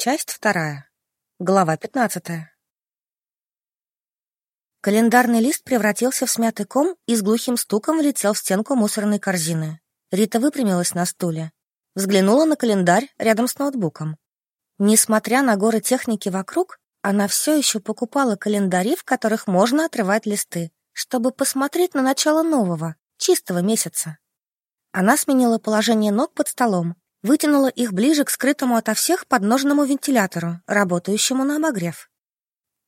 Часть вторая. Глава пятнадцатая. Календарный лист превратился в смятый ком и с глухим стуком влетел в стенку мусорной корзины. Рита выпрямилась на стуле. Взглянула на календарь рядом с ноутбуком. Несмотря на горы техники вокруг, она все еще покупала календари, в которых можно отрывать листы, чтобы посмотреть на начало нового, чистого месяца. Она сменила положение ног под столом, вытянула их ближе к скрытому ото всех подножному вентилятору, работающему на обогрев.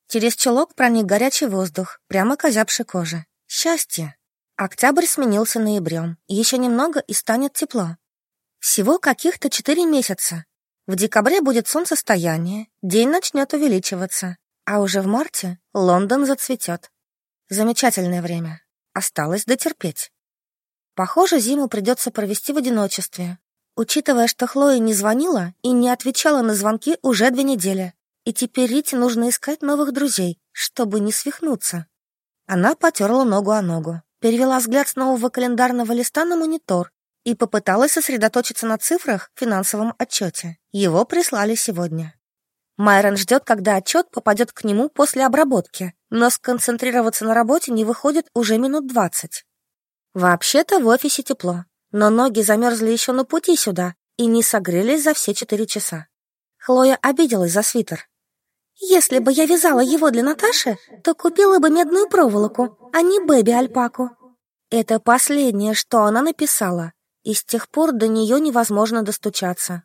Через челок проник горячий воздух, прямо к озябшей коже. Счастье! Октябрь сменился ноябрем. Еще немного и станет тепло. Всего каких-то четыре месяца. В декабре будет солнцестояние, день начнет увеличиваться, а уже в марте Лондон зацветет. Замечательное время. Осталось дотерпеть. Похоже, зиму придется провести в одиночестве, Учитывая, что Хлоя не звонила и не отвечала на звонки уже две недели, и теперь Рите нужно искать новых друзей, чтобы не свихнуться. Она потерла ногу о ногу, перевела взгляд с нового календарного листа на монитор и попыталась сосредоточиться на цифрах в финансовом отчете. Его прислали сегодня. Майрон ждет, когда отчет попадет к нему после обработки, но сконцентрироваться на работе не выходит уже минут двадцать. Вообще-то в офисе тепло, но ноги замерзли еще на пути сюда и не согрелись за все четыре часа. Хлоя обиделась за свитер. «Если бы я вязала его для Наташи, то купила бы медную проволоку, а не бэби-альпаку». Это последнее, что она написала, и с тех пор до нее невозможно достучаться.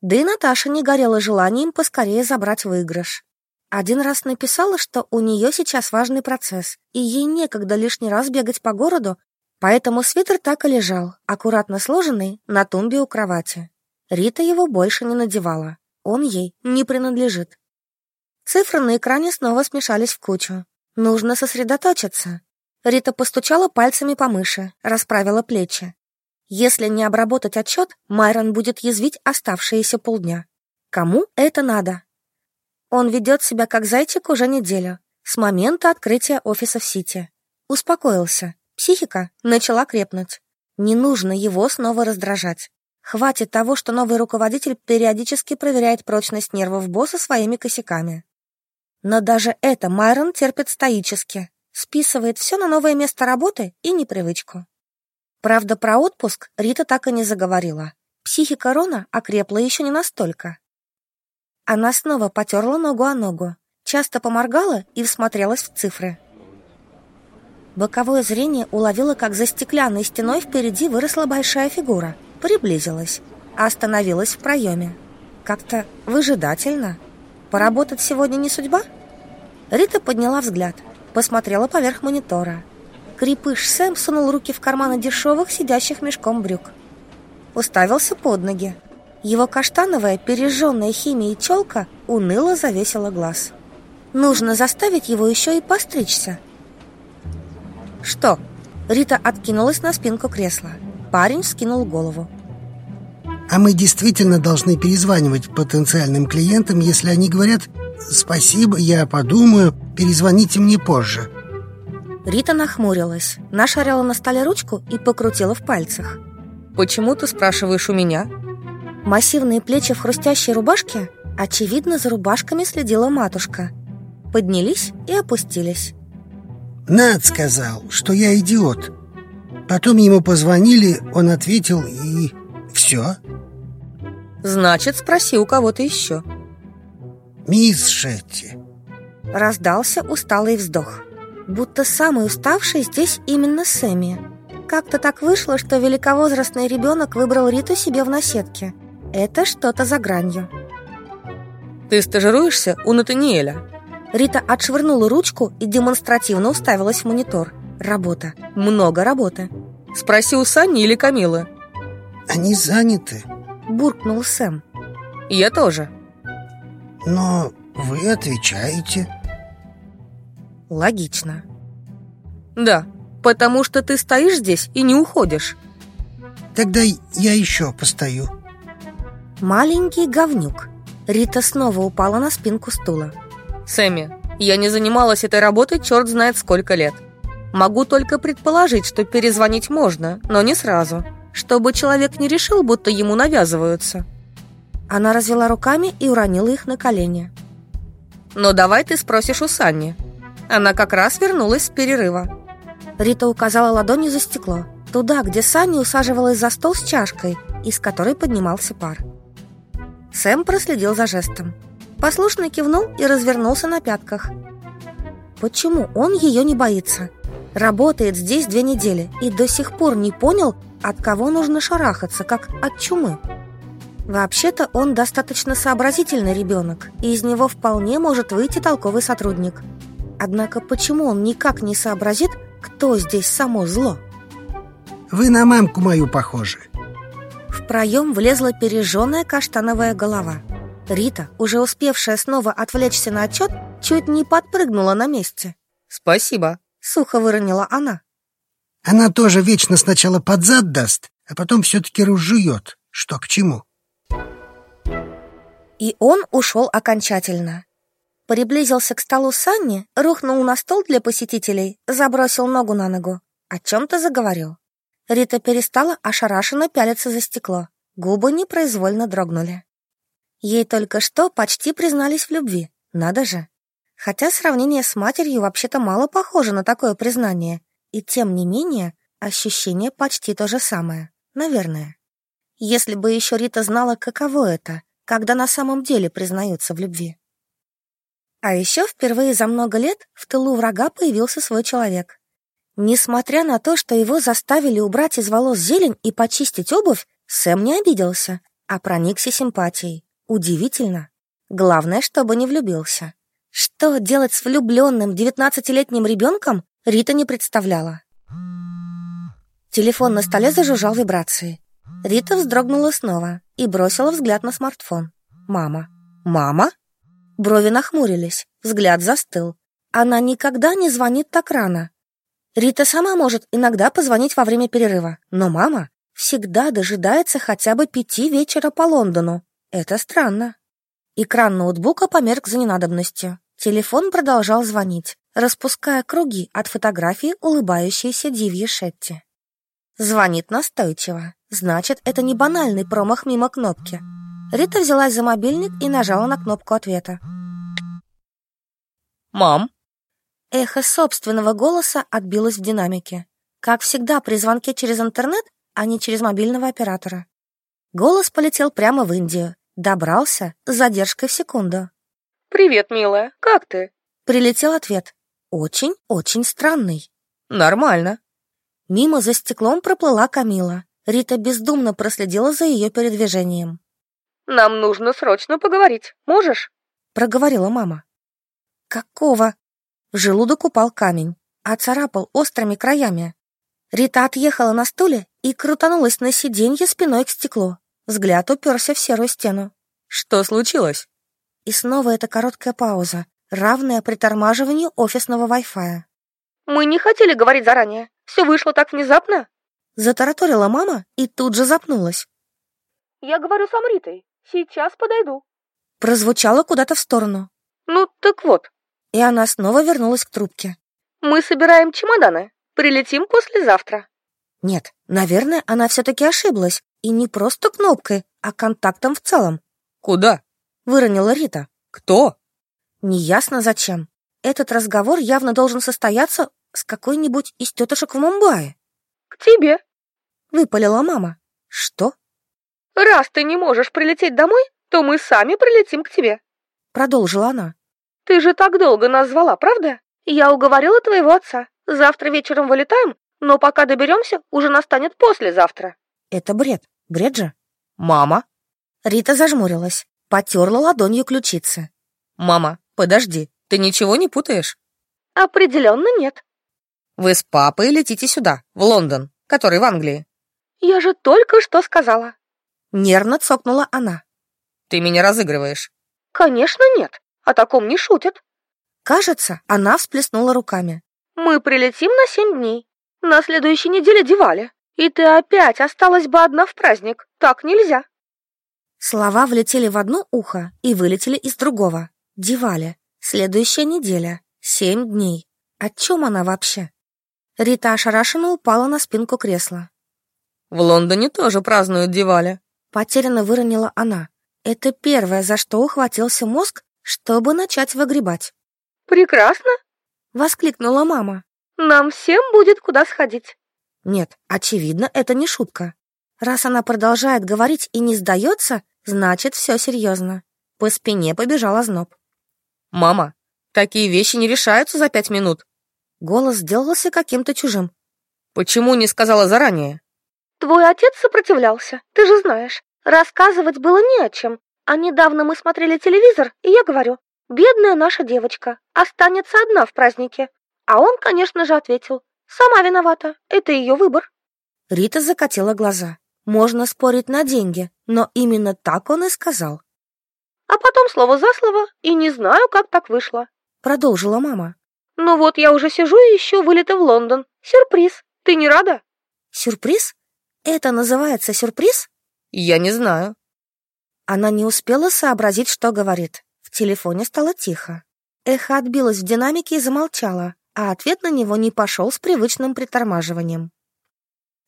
Да и Наташа не горела желанием поскорее забрать выигрыш. Один раз написала, что у нее сейчас важный процесс, и ей некогда лишний раз бегать по городу Поэтому свитер так и лежал, аккуратно сложенный, на тумбе у кровати. Рита его больше не надевала. Он ей не принадлежит. Цифры на экране снова смешались в кучу. Нужно сосредоточиться. Рита постучала пальцами по мыши, расправила плечи. Если не обработать отчет, Майрон будет язвить оставшиеся полдня. Кому это надо? Он ведет себя как зайчик уже неделю, с момента открытия офиса в Сити. Успокоился, Психика начала крепнуть. Не нужно его снова раздражать. Хватит того, что новый руководитель периодически проверяет прочность нервов босса своими косяками. Но даже это Майрон терпит стоически, списывает все на новое место работы и непривычку. Правда, про отпуск Рита так и не заговорила. Психика Рона окрепла еще не настолько. Она снова потерла ногу о ногу, часто поморгала и всмотрелась в цифры. Боковое зрение уловило, как за стеклянной стеной впереди выросла большая фигура. Приблизилась. Остановилась в проеме. Как-то выжидательно. Поработать сегодня не судьба? Рита подняла взгляд. Посмотрела поверх монитора. Крепыш Сэм сунул руки в карманы дешевых, сидящих мешком брюк. Уставился под ноги. Его каштановая, пережженная химией челка уныло завесила глаз. Нужно заставить его еще и постричься. «Что?» Рита откинулась на спинку кресла. Парень скинул голову. «А мы действительно должны перезванивать потенциальным клиентам, если они говорят «Спасибо, я подумаю, перезвоните мне позже». Рита нахмурилась, нашарила на столе ручку и покрутила в пальцах. «Почему ты спрашиваешь у меня?» Массивные плечи в хрустящей рубашке Очевидно, за рубашками следила матушка. Поднялись и опустились. Над сказал, что я идиот. Потом ему позвонили, он ответил и... все. Значит, спроси у кого-то еще. Мисс Шетти. Раздался усталый вздох. Будто самый уставший здесь именно Сэмми. Как-то так вышло, что великовозрастный ребенок выбрал Риту себе в наседке. Это что-то за гранью. Ты стажируешься у Натаниэля? Рита отшвырнула ручку и демонстративно уставилась в монитор. Работа. Много работы. Спроси у Сани или Камилы. Они заняты. Буркнул Сэм. Я тоже. Но вы отвечаете. Логично. Да, потому что ты стоишь здесь и не уходишь. Тогда я еще постою. Маленький говнюк. Рита снова упала на спинку стула. Сэмми, я не занималась этой работой черт знает сколько лет. Могу только предположить, что перезвонить можно, но не сразу, чтобы человек не решил, будто ему навязываются. Она развела руками и уронила их на колени. «Ну давай ты спросишь у Санни. Она как раз вернулась с перерыва». Рита указала ладонью за стекло, туда, где Санни усаживалась за стол с чашкой, из которой поднимался пар. Сэм проследил за жестом. Послушно кивнул и развернулся на пятках. Почему он ее не боится? Работает здесь две недели и до сих пор не понял, от кого нужно шарахаться, как от чумы. Вообще-то он достаточно сообразительный ребенок, и из него вполне может выйти толковый сотрудник. Однако почему он никак не сообразит, кто здесь само зло? Вы на мамку мою похожи. В проем влезла пережженная каштановая голова. Рита, уже успевшая снова отвлечься на отчет, чуть не подпрыгнула на месте. «Спасибо», — сухо выронила она. Она тоже вечно сначала под зад даст, а потом все-таки разжует, что к чему. И он ушел окончательно. Приблизился к столу Санни, рухнул на стол для посетителей, забросил ногу на ногу. О чем-то заговорил. Рита перестала ошарашенно пялиться за стекло. Губы непроизвольно дрогнули. Ей только что почти признались в любви. Надо же. Хотя сравнение с матерью вообще-то мало похоже на такое признание. И тем не менее, ощущение почти то же самое. Наверное. Если бы еще Рита знала, каково это, когда на самом деле признаются в любви. А еще впервые за много лет в тылу врага появился свой человек. Несмотря на то, что его заставили убрать из волос зелень и почистить обувь, Сэм не обиделся, а проникся симпатией. Удивительно. Главное, чтобы не влюбился. Что делать с влюбленным девятнадцатилетним ребенком, Рита не представляла. Телефон на столе зажужжал вибрацией. Рита вздрогнула снова и бросила взгляд на смартфон. «Мама». «Мама?» Брови нахмурились, взгляд застыл. Она никогда не звонит так рано. Рита сама может иногда позвонить во время перерыва, но мама всегда дожидается хотя бы пяти вечера по Лондону. Это странно. Экран ноутбука померк за ненадобностью. Телефон продолжал звонить, распуская круги от фотографии улыбающейся Дивьи Шетти. Звонит настойчиво. Значит, это не банальный промах мимо кнопки. Рита взялась за мобильник и нажала на кнопку ответа. «Мам?» Эхо собственного голоса отбилось в динамике. Как всегда при звонке через интернет, а не через мобильного оператора. Голос полетел прямо в Индию. Добрался с задержкой в секунду. «Привет, милая, как ты?» Прилетел ответ. Очень-очень странный. «Нормально». Мимо за стеклом проплыла Камила. Рита бездумно проследила за ее передвижением. «Нам нужно срочно поговорить. Можешь?» Проговорила мама. «Какого?» В желудок упал камень, а царапал острыми краями. Рита отъехала на стуле и крутанулась на сиденье спиной к стеклу. Взгляд уперся в серую стену. «Что случилось?» И снова эта короткая пауза, равная притормаживанию офисного Wi-Fi. «Мы не хотели говорить заранее. Все вышло так внезапно». Затараторила мама и тут же запнулась. «Я говорю с Амритой. Сейчас подойду». Прозвучало куда-то в сторону. «Ну, так вот, и она снова вернулась к трубке. «Мы собираем чемоданы. Прилетим послезавтра». Нет, наверное, она все-таки ошиблась. И не просто кнопкой, а контактом в целом. «Куда?» — выронила Рита. «Кто?» Неясно зачем. Этот разговор явно должен состояться с какой-нибудь из тетушек в Мумбаи. «К тебе», — выпалила мама. «Что?» «Раз ты не можешь прилететь домой, то мы сами прилетим к тебе», — продолжила она. Ты же так долго нас звала, правда? Я уговорила твоего отца. Завтра вечером вылетаем, но пока доберемся, уже настанет послезавтра. Это бред. Бред же. Мама? Рита зажмурилась, потерла ладонью ключицы. Мама, подожди, ты ничего не путаешь? Определенно нет. Вы с папой летите сюда, в Лондон, который в Англии. Я же только что сказала. Нервно цокнула она. Ты меня разыгрываешь. Конечно, нет. О таком не шутят. Кажется, она всплеснула руками. Мы прилетим на семь дней. На следующей неделе Дивали. И ты опять осталась бы одна в праздник. Так нельзя. Слова влетели в одно ухо и вылетели из другого. Дивали. Следующая неделя. Семь дней. О чем она вообще? Рита ошарашенно упала на спинку кресла. В Лондоне тоже празднуют Дивали. Потерянно выронила она. Это первое, за что ухватился мозг, чтобы начать выгребать. «Прекрасно!» — воскликнула мама. «Нам всем будет куда сходить». Нет, очевидно, это не шутка. Раз она продолжает говорить и не сдается, значит, все серьезно. По спине побежал озноб. «Мама, такие вещи не решаются за пять минут». Голос сделался каким-то чужим. «Почему не сказала заранее?» «Твой отец сопротивлялся, ты же знаешь. Рассказывать было не о чем. А недавно мы смотрели телевизор, и я говорю, бедная наша девочка, останется одна в празднике. А он, конечно же, ответил, сама виновата, это ее выбор». Рита закатила глаза. Можно спорить на деньги, но именно так он и сказал. А потом слово за слово, и не знаю, как так вышло. Продолжила мама. Ну вот я уже сижу и ищу вылеты в Лондон. Сюрприз. Ты не рада? Сюрприз? Это называется сюрприз? Я не знаю. Она не успела сообразить, что говорит. В телефоне стало тихо. Эхо отбилось в динамике и замолчало, а ответ на него не пошел с привычным притормаживанием.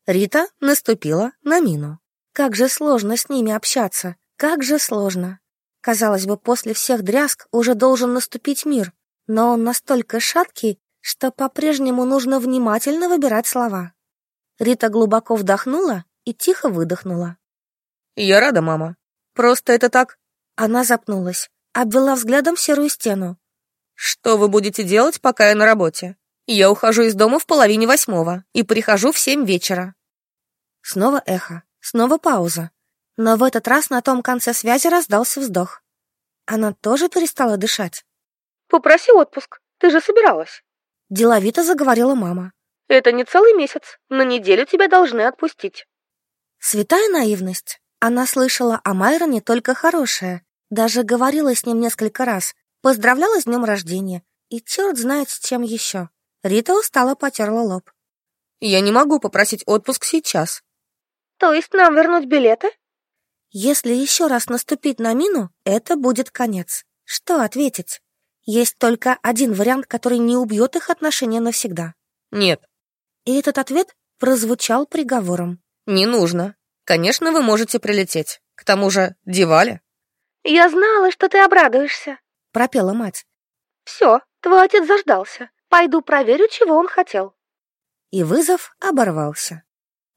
Рита наступила на мину. Как же сложно с ними общаться, как же сложно. Казалось бы, после всех дрязг уже должен наступить мир, но он настолько шаткий, что по-прежнему нужно внимательно выбирать слова. Рита глубоко вдохнула и тихо выдохнула. «Я рада, мама. Просто это так...» Она запнулась, обвела взглядом серую стену. «Что вы будете делать, пока я на работе? Я ухожу из дома в половине восьмого и прихожу в семь вечера». Снова эхо, снова пауза. Но в этот раз на том конце связи раздался вздох. Она тоже перестала дышать. «Попроси отпуск, ты же собиралась». Деловито заговорила мама. «Это не целый месяц, на неделю тебя должны отпустить». Святая наивность. Она слышала о Майроне только хорошее, даже говорила с ним несколько раз, поздравляла с днем рождения, и черт знает с чем еще. Рита устало потерла лоб. «Я не могу попросить отпуск сейчас». «То есть нам вернуть билеты?» Если еще раз наступить на мину, это будет конец. Что ответить? Есть только один вариант, который не убьет их отношения навсегда. Нет. И этот ответ прозвучал приговором. Не нужно. Конечно, вы можете прилететь. К тому же, Дивали. Я знала, что ты обрадуешься, пропела мать. Все, твой отец заждался. Пойду проверю, чего он хотел. И вызов оборвался.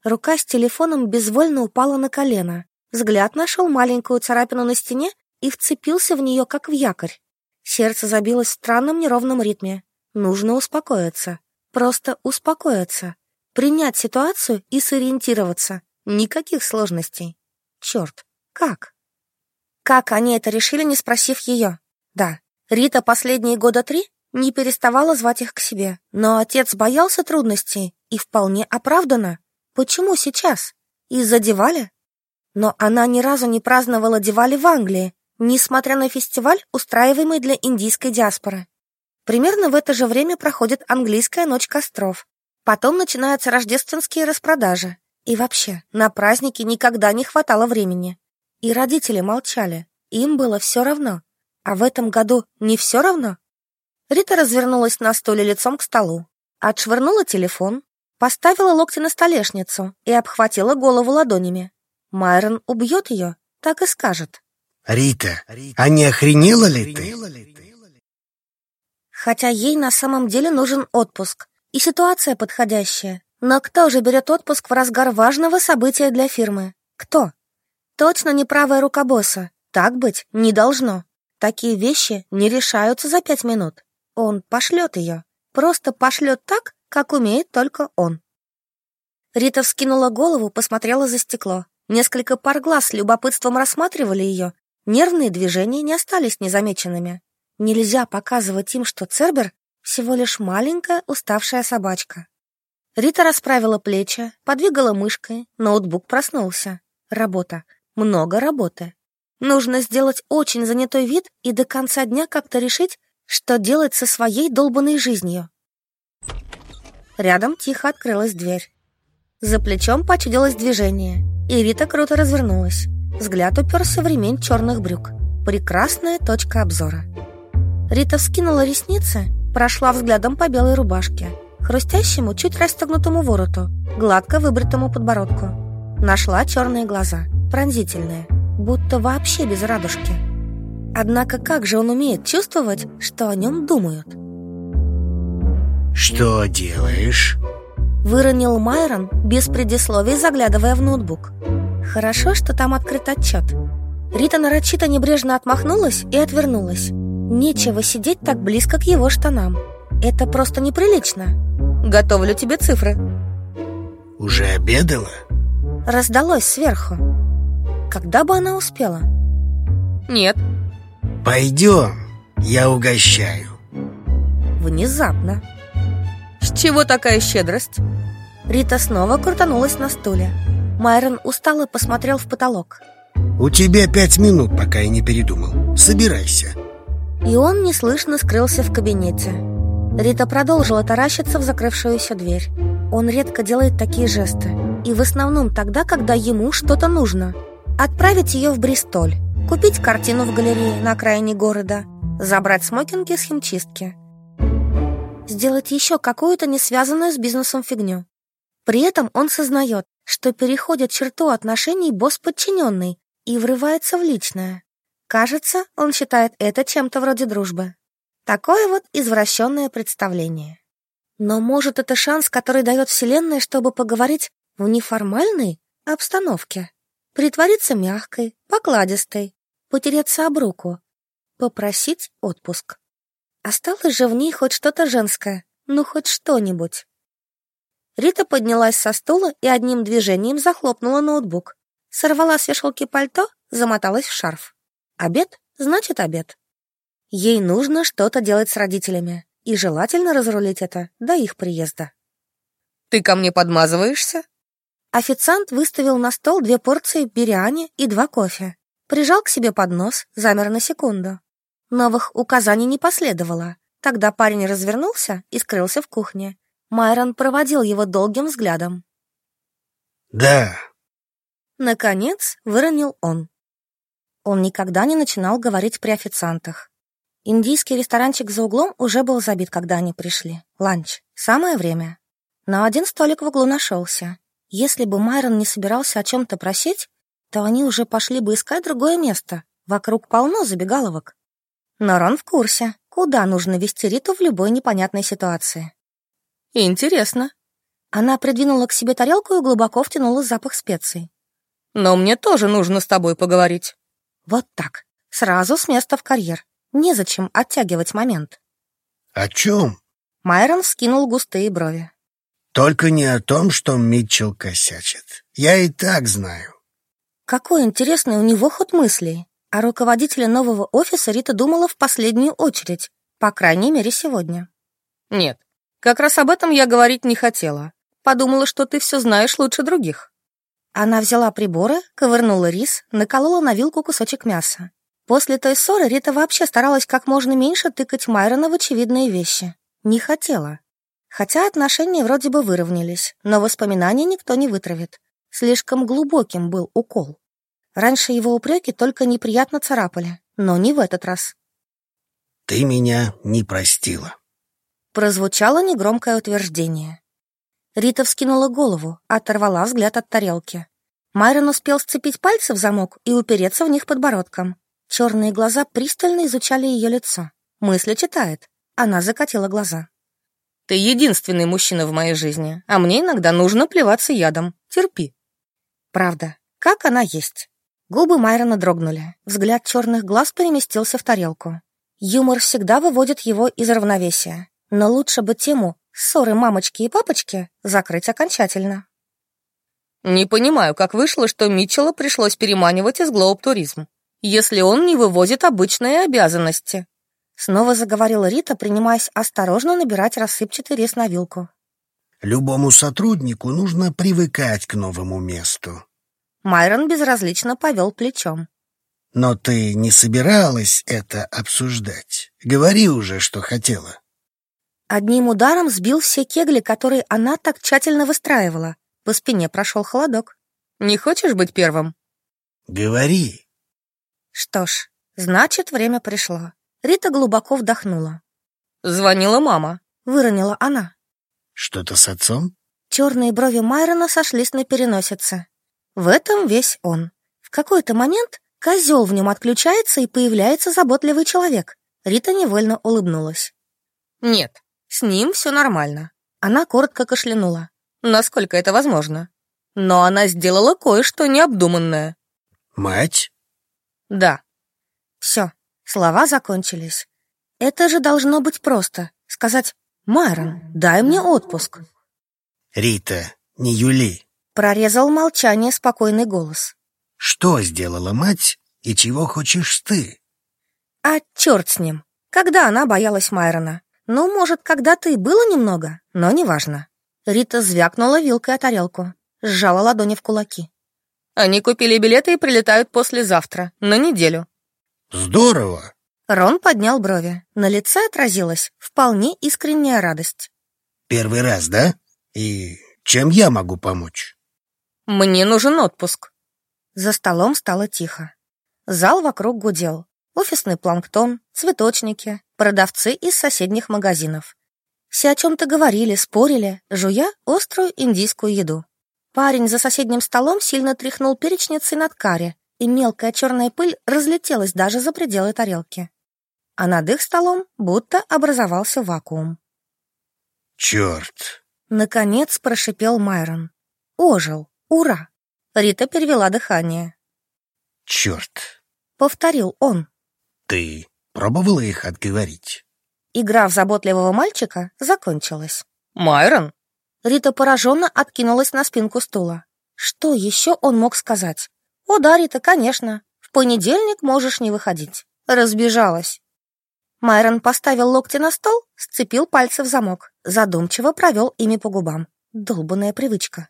Рука с телефоном безвольно упала на колено. Взгляд нашел маленькую царапину на стене и вцепился в нее, как в якорь. Сердце забилось в странном неровном ритме. Нужно успокоиться. Просто успокоиться. Принять ситуацию и сориентироваться. Никаких сложностей. Черт, как? Как они это решили, не спросив ее? Да, Рита последние года три не переставала звать их к себе, но отец боялся трудностей и вполне оправданно. Почему сейчас? Из-за Диваля? Но она ни разу не праздновала Дивали в Англии, несмотря на фестиваль, устраиваемый для индийской диаспоры. Примерно в это же время проходит английская ночь костров. Потом начинаются рождественские распродажи. И вообще, на праздники никогда не хватало времени. И родители молчали. Им было все равно. А в этом году не все равно? Рита развернулась на стуле лицом к столу, отшвырнула телефон, поставила локти на столешницу и обхватила голову ладонями. Майрон убьет ее, так и скажет. «Рита, а не охренела ли ты?» Хотя ей на самом деле нужен отпуск, и ситуация подходящая. Но кто же берет отпуск в разгар важного события для фирмы? Кто? Точно не правая рука босса. Так быть не должно. Такие вещи не решаются за пять минут. Он пошлет ее. Просто пошлет так, как умеет только он. Рита вскинула голову, посмотрела за стекло. Несколько пар глаз с любопытством рассматривали ее. Нервные движения не остались незамеченными. Нельзя показывать им, что Цербер всего лишь маленькая уставшая собачка. Рита расправила плечи, подвигала мышкой, ноутбук проснулся. Работа. Много работы. Нужно сделать очень занятой вид и до конца дня как-то решить, что делать со своей долбанной жизнью. Рядом тихо открылась дверь. За плечом почудилось движение. И Рита круто развернулась. Взгляд уперся в ремень черных брюк. Прекрасная точка обзора. Рита вскинула ресницы, прошла взглядом по белой рубашке, хрустящему, чуть расстегнутому вороту, гладко выбритому подбородку. Нашла черные глаза, пронзительные, будто вообще без радужки. Однако как же он умеет чувствовать, что о нем думают? «Что делаешь?» Выронил Майрон, без предисловий заглядывая в ноутбук. Хорошо, что там открыт отчет. Рита нарочито небрежно отмахнулась и отвернулась. Нечего сидеть так близко к его штанам. Это просто неприлично. Готовлю тебе цифры. Уже обедала? Раздалось сверху. Когда бы она успела? Нет. Пойдем, я угощаю. Внезапно. С чего такая щедрость? Рита снова крутанулась на стуле. Майрон устало посмотрел в потолок. У тебя пять минут, пока я не передумал. Собирайся. И он неслышно скрылся в кабинете. Рита продолжила таращиться в закрывшуюся дверь. Он редко делает такие жесты. И в основном тогда, когда ему что-то нужно. Отправить ее в Бристоль, купить картину в галерее на окраине города, забрать смокинги с химчистки. Сделать еще какую-то не связанную с бизнесом фигню. При этом он сознает, что переходит черту отношений босс-подчиненный и врывается в личное. Кажется, он считает это чем-то вроде дружбы. Такое вот извращенное представление. Но может это шанс, который дает Вселенная, чтобы поговорить в неформальной обстановке? Притвориться мягкой, покладистой, потереться об руку, попросить отпуск. Осталось же в ней хоть что-то женское, ну хоть что-нибудь. Рита поднялась со стула и одним движением захлопнула ноутбук. Сорвала с вешалки пальто, замоталась в шарф. Обед значит обед. Ей нужно что-то делать с родителями, и желательно разрулить это до их приезда. «Ты ко мне подмазываешься?» Официант выставил на стол две порции биряни и два кофе. Прижал к себе поднос, замер на секунду. Новых указаний не последовало. Тогда парень развернулся и скрылся в кухне. Майрон проводил его долгим взглядом. «Да». Наконец выронил он. Он никогда не начинал говорить при официантах. Индийский ресторанчик за углом уже был забит, когда они пришли. Ланч. Самое время. Но один столик в углу нашелся. Если бы Майрон не собирался о чем-то просить, то они уже пошли бы искать другое место. Вокруг полно забегаловок. Но Рон в курсе, куда нужно вести Риту в любой непонятной ситуации. Интересно. Она придвинула к себе тарелку и глубоко втянула запах специй. Но мне тоже нужно с тобой поговорить. Вот так. Сразу с места в карьер. Незачем оттягивать момент. О чем? Майрон скинул густые брови. Только не о том, что Митчелл косячит. Я и так знаю. Какой интересный у него ход мыслей. О руководителе нового офиса Рита думала в последнюю очередь. По крайней мере, сегодня. Нет, как раз об этом я говорить не хотела. Подумала, что ты все знаешь лучше других. Она взяла приборы, ковырнула рис, наколола на вилку кусочек мяса. После той ссоры Рита вообще старалась как можно меньше тыкать Майрона в очевидные вещи. Не хотела. Хотя отношения вроде бы выровнялись, но воспоминания никто не вытравит. Слишком глубоким был укол. Раньше его упреки только неприятно царапали, но не в этот раз. «Ты меня не простила», Прозвучало негромкое утверждение. Рита вскинула голову, оторвала взгляд от тарелки. Майрон успел сцепить пальцы в замок и упереться в них подбородком. Черные глаза пристально изучали ее лицо. Мысли читает. Она закатила глаза. «Ты единственный мужчина в моей жизни, а мне иногда нужно плеваться ядом. Терпи». Правда, как она есть. Губы Майрона дрогнули. Взгляд черных глаз переместился в тарелку. Юмор всегда выводит его из равновесия. Но лучше бы тему ссоры мамочки и папочки закрыть окончательно. Не понимаю, как вышло, что Митчелла пришлось переманивать из Глоуб-туризм, если он не вывозит обычные обязанности. Снова заговорила Рита, принимаясь осторожно набирать рассыпчатый рис на вилку. Любому сотруднику нужно привыкать к новому месту. Майрон безразлично повел плечом. Но ты не собиралась это обсуждать. Говори уже, что хотела. Одним ударом сбил все кегли, которые она так тщательно выстраивала. По спине прошел холодок. «Не хочешь быть первым?» «Говори». Что ж, значит, время пришло. Рита глубоко вдохнула. «Звонила мама», — выронила она. «Что-то с отцом?» Черные брови Майрона сошлись на переносице. В этом весь он. В какой-то момент Козел в нем отключается, и появляется заботливый человек. Рита невольно улыбнулась. Нет, с ним все нормально. Она коротко кашлянула. Насколько это возможно. Но она сделала кое-что необдуманное. Мать? Да. Все, слова закончились. Это же должно быть просто. Сказать «Майрон, дай мне отпуск». Рита, не Юли. Прорезал молчание спокойный голос. Что сделала мать и чего хочешь ты? А черт с ним. Когда она боялась Майрона? Ну, может, когда-то и было немного, но неважно. Рита звякнула вилкой о тарелку, сжала ладони в кулаки. Они купили билеты и прилетают послезавтра, на неделю. Здорово. Рон поднял брови. На лице отразилась вполне искренняя радость. Первый раз, да? И чем я могу помочь? Мне нужен отпуск. За столом стало тихо. Зал вокруг гудел. Офисный планктон, цветочники, продавцы из соседних магазинов. Все о чем-то говорили, спорили, жуя острую индийскую еду. Парень за соседним столом сильно тряхнул перечницей над карри, и мелкая черная пыль разлетелась даже за пределы тарелки. А над их столом будто образовался вакуум. «Черт!» Наконец прошипел Майрон. Ожил. Ура! Рита перевела дыхание. «Черт!» — повторил он. «Ты пробовала их отговорить?» Игра в заботливого мальчика закончилась. «Майрон?» Рита пораженно откинулась на спинку стула. Что еще он мог сказать? «О да, Рита, конечно. В понедельник можешь не выходить». Разбежалась. Майрон поставил локти на стол, сцепил пальцы в замок, задумчиво провел ими по губам. Долбанная привычка.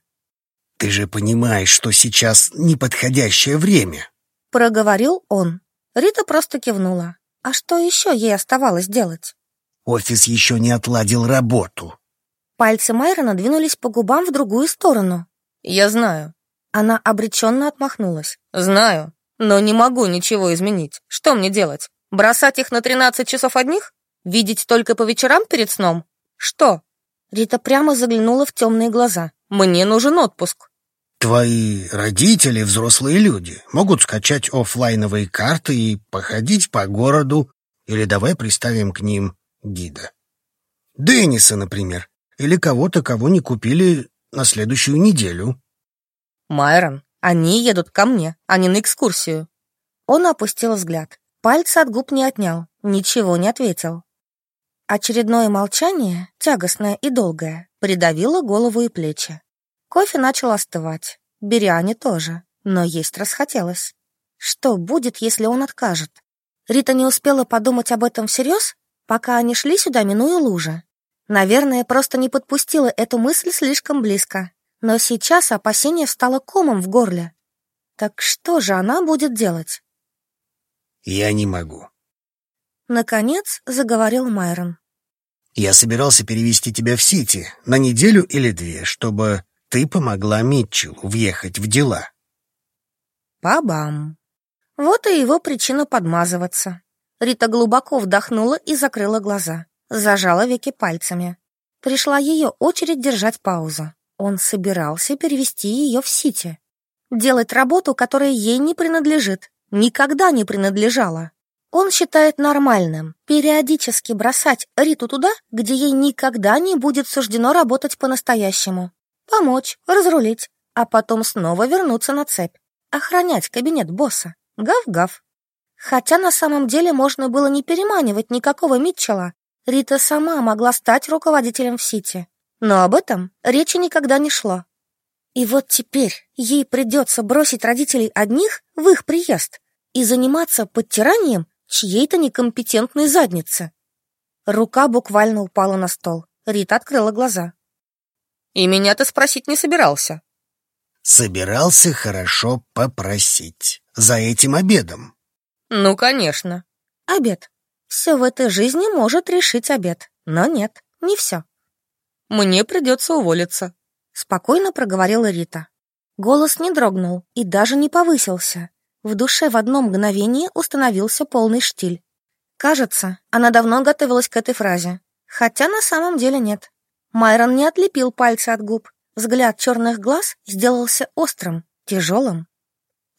«Ты же понимаешь, что сейчас неподходящее время», — проговорил он. Рита просто кивнула. А что еще ей оставалось делать? «Офис еще не отладил работу». Пальцы Майрона двинулись по губам в другую сторону. «Я знаю». Она обреченно отмахнулась. «Знаю, но не могу ничего изменить. Что мне делать? Бросать их на тринадцать часов одних? Видеть только по вечерам перед сном? Что?» Рита прямо заглянула в темные глаза. Мне нужен отпуск. Твои родители, взрослые люди, могут скачать оффлайновые карты и походить по городу, или давай приставим к ним гида. Денниса, например, или кого-то, кого не купили на следующую неделю. Майрон, они едут ко мне, а не на экскурсию. Он опустил взгляд. Пальцы от губ не отнял, ничего не ответил. Очередное молчание, тягостное и долгое, придавило голову и плечи. Кофе начал остывать, биряни тоже, но есть расхотелось. Что будет, если он откажет? Рита не успела подумать об этом всерьез, пока они шли сюда, минуя лужи. Наверное, просто не подпустила эту мысль слишком близко. Но сейчас опасение стало комом в горле. Так что же она будет делать? «Я не могу». Наконец заговорил Майрон. «Я собирался перевести тебя в Сити на неделю или две, чтобы ты помогла Митчеллу въехать в дела. Па-бам. Вот и его причина подмазываться. Рита глубоко вдохнула и закрыла глаза, зажала веки пальцами. Пришла ее очередь держать паузу. Он собирался перевести ее в Сити. Делать работу, которая ей не принадлежит, никогда не принадлежала. Он считает нормальным периодически бросать Риту туда, где ей никогда не будет суждено работать по-настоящему. Помочь, разрулить, а потом снова вернуться на цепь. Охранять кабинет босса. Гав-гав. Хотя на самом деле можно было не переманивать никакого Митчелла. Рита сама могла стать руководителем в Сити. Но об этом речи никогда не шло. И вот теперь ей придется бросить родителей одних в их приезд и заниматься подтиранием чьей-то некомпетентной задницы. Рука буквально упала на стол. Рита открыла глаза. И меня ты спросить не собирался. Собирался хорошо попросить. За этим обедом. Ну, конечно. Обед. Все в этой жизни может решить обед. Но нет, не все. Мне придется уволиться. Спокойно проговорила Рита. Голос не дрогнул и даже не повысился. В душе в одно мгновение установился полный штиль. Кажется, она давно готовилась к этой фразе. Хотя на самом деле нет. Майрон не отлепил пальцы от губ. Взгляд черных глаз сделался острым, тяжелым.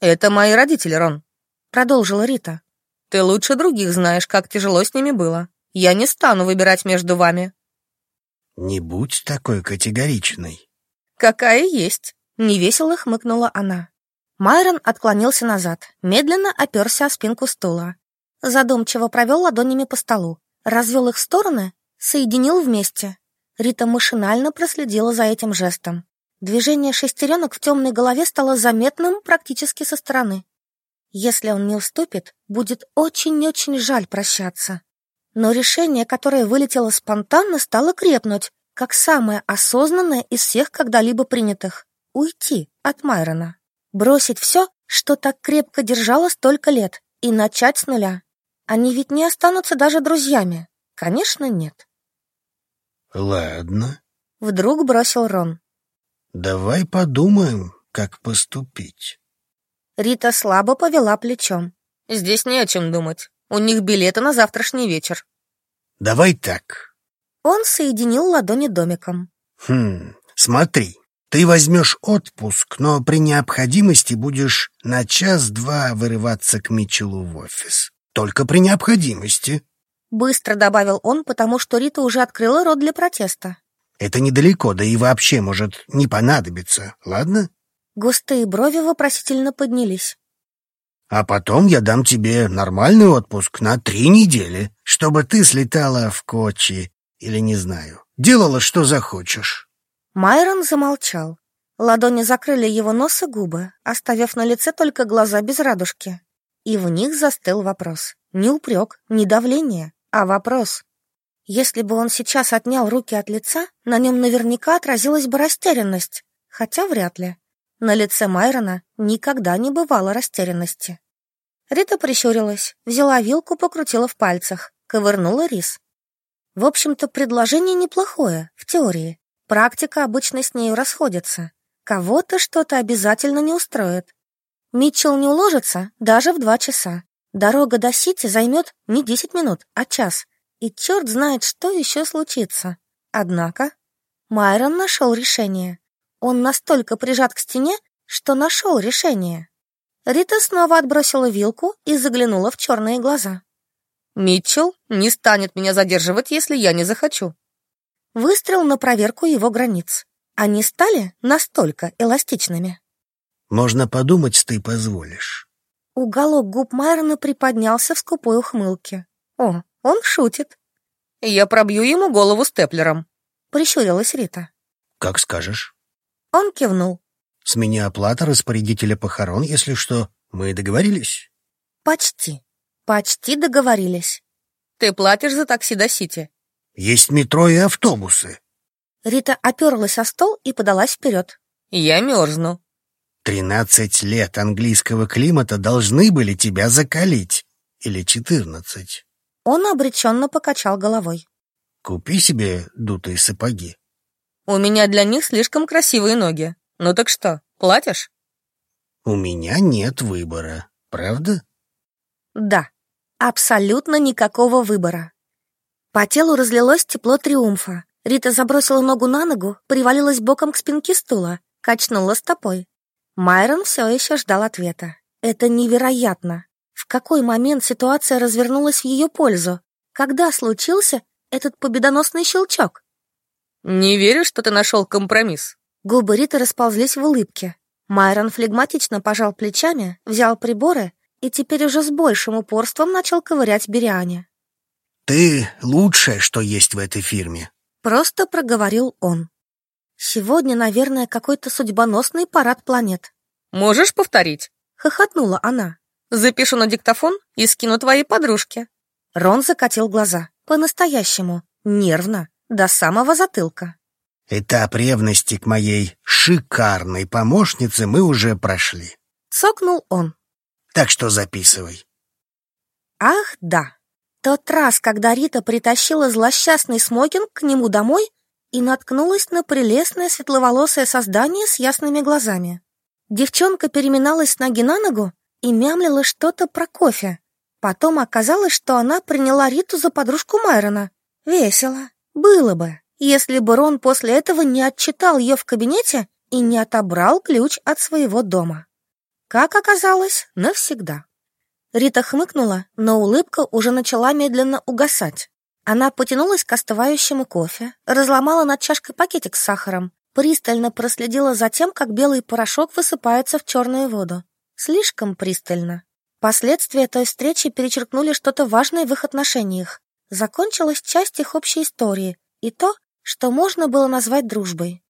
«Это мои родители, Рон». продолжила Рита. Ты лучше других знаешь, как тяжело с ними было. Я не стану выбирать между вами. Не будь такой категоричной. Какая есть. Невесело хмыкнула она. Майрон отклонился назад, медленно оперся о спинку стула. Задумчиво провел ладонями по столу, развел их в стороны, соединил вместе. Рита машинально проследила за этим жестом. Движение шестеренок в темной голове стало заметным практически со стороны. Если он не уступит, будет очень-очень жаль прощаться. Но решение, которое вылетело спонтанно, стало крепнуть, как самое осознанное из всех когда-либо принятых — уйти от Майрона. Бросить все, что так крепко держало столько лет, и начать с нуля. Они ведь не останутся даже друзьями. Конечно, нет. Ладно. Вдруг бросил Рон. Давай подумаем, как поступить. Рита слабо повела плечом. Здесь не о чем думать. У них билеты на завтрашний вечер. Давай так. Он соединил ладони домиком. Хм, смотри. Ты возьмешь отпуск, но при необходимости будешь на час-два вырываться к Митчеллу в офис. Только при необходимости. Быстро добавил он, потому что Рита уже открыла рот для протеста. Это недалеко, да и вообще может не понадобиться, ладно? Густые брови вопросительно поднялись. А потом я дам тебе нормальный отпуск на три недели, чтобы ты слетала в Кочи или, не знаю, делала, что захочешь. Майрон замолчал. Ладони закрыли его нос и губы, оставив на лице только глаза без радужки. И в них застыл вопрос. Не упрек, не давление, а вопрос. Если бы он сейчас отнял руки от лица, на нем наверняка отразилась бы растерянность, хотя вряд ли. На лице Майрона никогда не бывало растерянности. Рита прищурилась, взяла вилку, покрутила в пальцах, ковырнула рис. В общем-то, предложение неплохое, в теории, Практика обычно с нею расходится. Кого-то что-то обязательно не устроит. Митчелл не уложится даже в два часа. Дорога до Сити займет не десять минут, а час. И черт знает, что еще случится. Однако Майрон нашел решение. Он настолько прижат к стене, что нашел решение. Рита снова отбросила вилку и заглянула в черные глаза. «Митчелл не станет меня задерживать, если я не захочу выстрел на проверку его границ. Они стали настолько эластичными. Можно подумать, ты позволишь. Уголок губ Майрона приподнялся в скупой ухмылке. О, он шутит. Я пробью ему голову степлером. Прищурилась Рита. Как скажешь. Он кивнул. С меня оплата распорядителя похорон, если что. Мы договорились? Почти. Почти договорились. Ты платишь за такси до Сити. Есть метро и автобусы. Рита оперлась о стол и подалась вперед. Я мерзну. Тринадцать лет английского климата должны были тебя закалить. Или четырнадцать. Он обреченно покачал головой. Купи себе дутые сапоги. У меня для них слишком красивые ноги. Ну так что, платишь? У меня нет выбора, правда? Да, абсолютно никакого выбора. По телу разлилось тепло триумфа. Рита забросила ногу на ногу, привалилась боком к спинке стула, качнула стопой. Майрон все еще ждал ответа. Это невероятно. В какой момент ситуация развернулась в ее пользу? Когда случился этот победоносный щелчок? «Не верю, что ты нашел компромисс». Губы Риты расползлись в улыбке. Майрон флегматично пожал плечами, взял приборы и теперь уже с большим упорством начал ковырять Бериане. Ты лучшее, что есть в этой фирме. Просто проговорил он. Сегодня, наверное, какой-то судьбоносный парад планет. Можешь повторить? Хохотнула она. Запишу на диктофон и скину твоей подружке. Рон закатил глаза. По-настоящему. Нервно. До самого затылка. Этап ревности к моей шикарной помощнице мы уже прошли. Цокнул он. Так что записывай. Ах, да. Тот раз, когда Рита притащила злосчастный смокинг к нему домой и наткнулась на прелестное светловолосое создание с ясными глазами. Девчонка переминалась с ноги на ногу и мямлила что-то про кофе. Потом оказалось, что она приняла Риту за подружку Майрона. Весело. Было бы, если бы Рон после этого не отчитал ее в кабинете и не отобрал ключ от своего дома. Как оказалось, навсегда. Рита хмыкнула, но улыбка уже начала медленно угасать. Она потянулась к остывающему кофе, разломала над чашкой пакетик с сахаром, пристально проследила за тем, как белый порошок высыпается в черную воду. Слишком пристально. Последствия той встречи перечеркнули что-то важное в их отношениях. Закончилась часть их общей истории и то, что можно было назвать дружбой.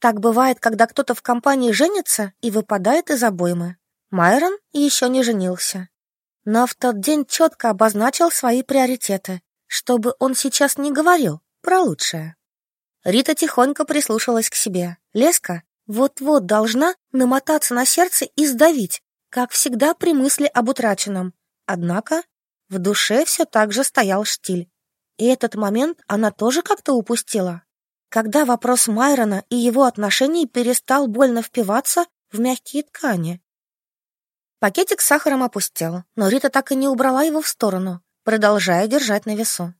Так бывает, когда кто-то в компании женится и выпадает из обоймы. Майрон еще не женился. Но в тот день четко обозначил свои приоритеты, чтобы он сейчас не говорил про лучшее. Рита тихонько прислушалась к себе. Леска вот-вот должна намотаться на сердце и сдавить, как всегда при мысли об утраченном. Однако в душе все так же стоял штиль. И этот момент она тоже как-то упустила. Когда вопрос Майрона и его отношений перестал больно впиваться в мягкие ткани. Пакетик с сахаром опустел, но Рита так и не убрала его в сторону, продолжая держать на весу.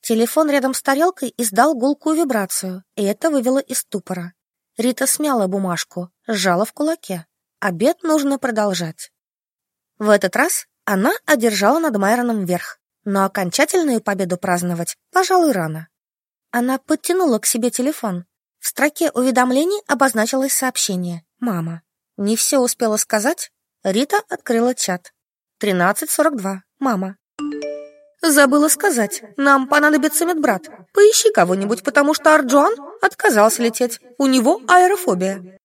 Телефон рядом с тарелкой издал гулкую вибрацию, и это вывело из ступора. Рита смяла бумажку, сжала в кулаке. Обед нужно продолжать. В этот раз она одержала над Майроном верх, но окончательную победу праздновать, пожалуй, рано. Она подтянула к себе телефон. В строке уведомлений обозначилось сообщение «Мама». Не все успела сказать. Рита открыла чат. 13.42. Мама. Забыла сказать, нам понадобится медбрат. Поищи кого-нибудь, потому что Арджуан отказался лететь. У него аэрофобия.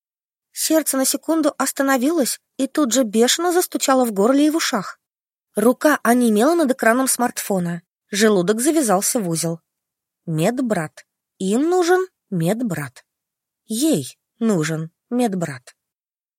Сердце на секунду остановилось и тут же бешено застучало в горле и в ушах. Рука онемела над экраном смартфона. Желудок завязался в узел. Медбрат. Им нужен медбрат. Ей нужен медбрат.